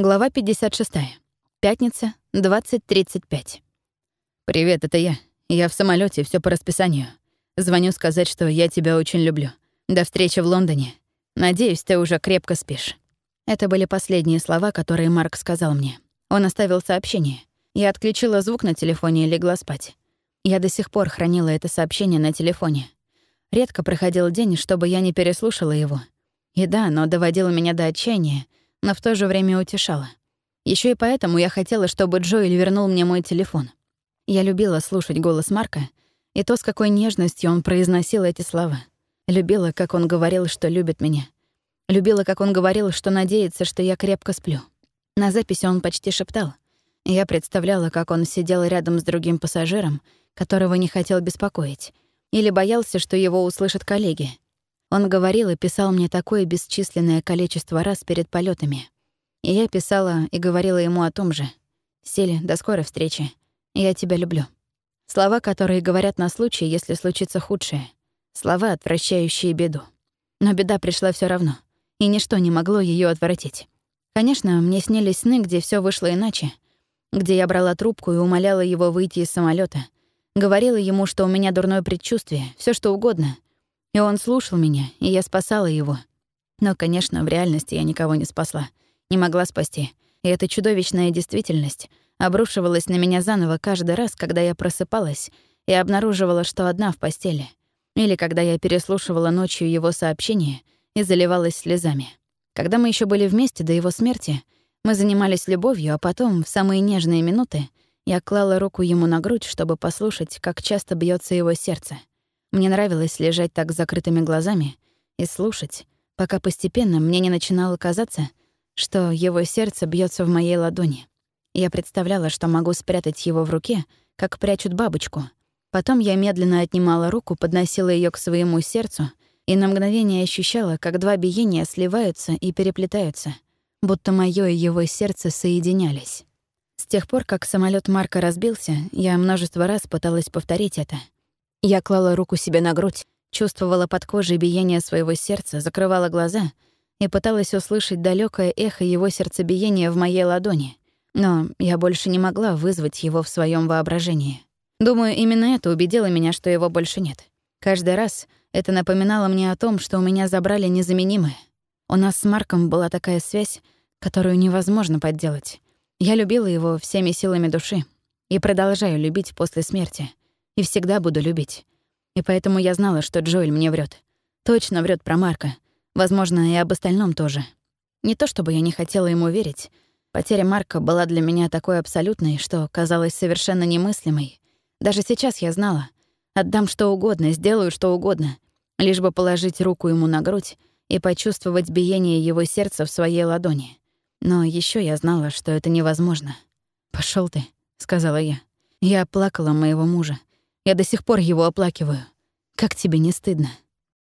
Глава 56. Пятница, 20.35. «Привет, это я. Я в самолете, все по расписанию. Звоню сказать, что я тебя очень люблю. До встречи в Лондоне. Надеюсь, ты уже крепко спишь». Это были последние слова, которые Марк сказал мне. Он оставил сообщение. Я отключила звук на телефоне и легла спать. Я до сих пор хранила это сообщение на телефоне. Редко проходил день, чтобы я не переслушала его. И да, оно доводило меня до отчаяния, но в то же время утешало. Еще и поэтому я хотела, чтобы Джоэль вернул мне мой телефон. Я любила слушать голос Марка и то, с какой нежностью он произносил эти слова. Любила, как он говорил, что любит меня. Любила, как он говорил, что надеется, что я крепко сплю. На записи он почти шептал. Я представляла, как он сидел рядом с другим пассажиром, которого не хотел беспокоить, или боялся, что его услышат коллеги. Он говорил и писал мне такое бесчисленное количество раз перед полетами. И я писала и говорила ему о том же. «Сели, до скорой встречи. Я тебя люблю». Слова, которые говорят на случай, если случится худшее. Слова, отвращающие беду. Но беда пришла все равно, и ничто не могло ее отвратить. Конечно, мне снились сны, где все вышло иначе, где я брала трубку и умоляла его выйти из самолета, говорила ему, что у меня дурное предчувствие, все что угодно — и он слушал меня, и я спасала его. Но, конечно, в реальности я никого не спасла, не могла спасти. И эта чудовищная действительность обрушивалась на меня заново каждый раз, когда я просыпалась и обнаруживала, что одна в постели. Или когда я переслушивала ночью его сообщения и заливалась слезами. Когда мы еще были вместе до его смерти, мы занимались любовью, а потом, в самые нежные минуты, я клала руку ему на грудь, чтобы послушать, как часто бьется его сердце. Мне нравилось лежать так с закрытыми глазами и слушать, пока постепенно мне не начинало казаться, что его сердце бьется в моей ладони. Я представляла, что могу спрятать его в руке, как прячут бабочку. Потом я медленно отнимала руку, подносила ее к своему сердцу и на мгновение ощущала, как два биения сливаются и переплетаются, будто моё и его сердце соединялись. С тех пор, как самолет Марка разбился, я множество раз пыталась повторить это — я клала руку себе на грудь, чувствовала под кожей биение своего сердца, закрывала глаза и пыталась услышать далекое эхо его сердцебиения в моей ладони. Но я больше не могла вызвать его в своем воображении. Думаю, именно это убедило меня, что его больше нет. Каждый раз это напоминало мне о том, что у меня забрали незаменимое. У нас с Марком была такая связь, которую невозможно подделать. Я любила его всеми силами души и продолжаю любить после смерти — и всегда буду любить. И поэтому я знала, что Джоэль мне врет. Точно врет про Марка. Возможно, и об остальном тоже. Не то чтобы я не хотела ему верить. Потеря Марка была для меня такой абсолютной, что казалась совершенно немыслимой. Даже сейчас я знала. Отдам что угодно, сделаю что угодно, лишь бы положить руку ему на грудь и почувствовать биение его сердца в своей ладони. Но еще я знала, что это невозможно. Пошел ты», — сказала я. Я плакала моего мужа. Я до сих пор его оплакиваю. Как тебе не стыдно?»